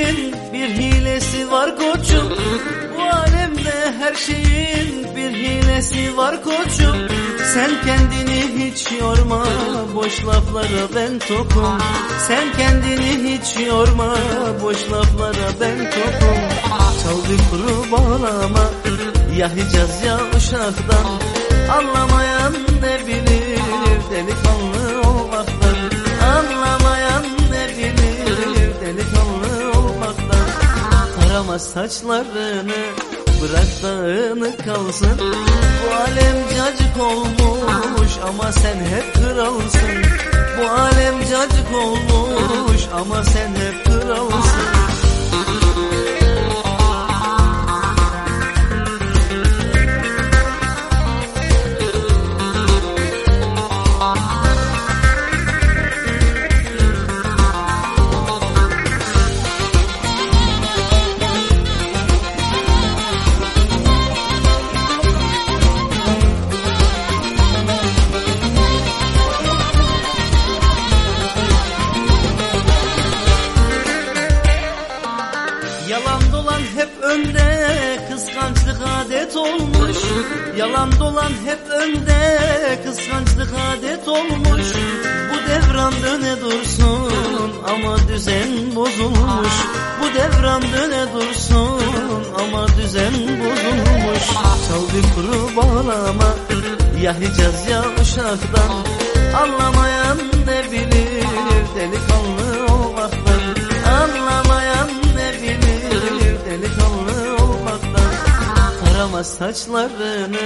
şeyin bir hilesi var koçum. Bu alemde her şeyin bir hilesi var koçum. Sen kendini hiç yorma boş laflara ben tokum. Sen kendini hiç yorma boş laflara ben tokum. Çal bir kuru bağlama ya Hicaz ya Uşak'tan. Anlamayan ne bilir delikanlı olmaktan Tarama saçlarını bırak dağını kalsın. Bu alem cacık olmuş ama sen hep kralsın. Bu alem cacık olmuş ama sen hep Yalan dolan hep önde kıskançlık adet olmuş. Bu devran döne dursun ama düzen bozulmuş. Bu devran döne dursun ama düzen bozulmuş. Çal bir kuru bağlama ya Hicaz ya Uşak'tan. Anlamayan Tarama saçlarını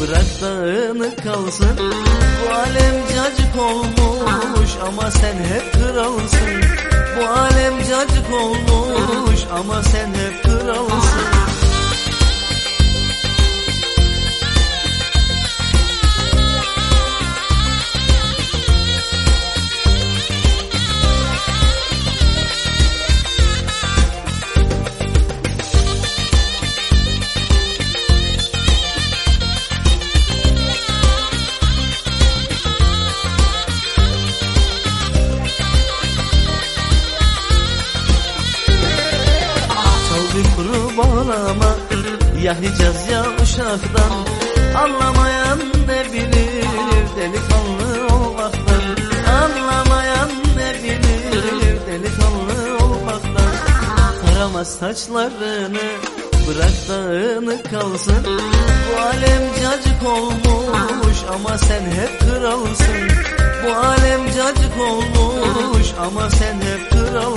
bırak dağını kalsın. Bu alem cacık olmuş ama sen hep kralsın. Bu alem cacık olmuş ama sen hep kralsın kuru bağlama Ya Hicaz ya Uşak'tan Anlamayan ne bilir delikanlı olmaktan. Anlamayan ne bilir delikanlı olmaktan. Tarama saçlarını bırak dağını kalsın. Bu alem cacık olmuş ama sen hep kralsın. Bu alem cacık olmuş ama sen hep kralsın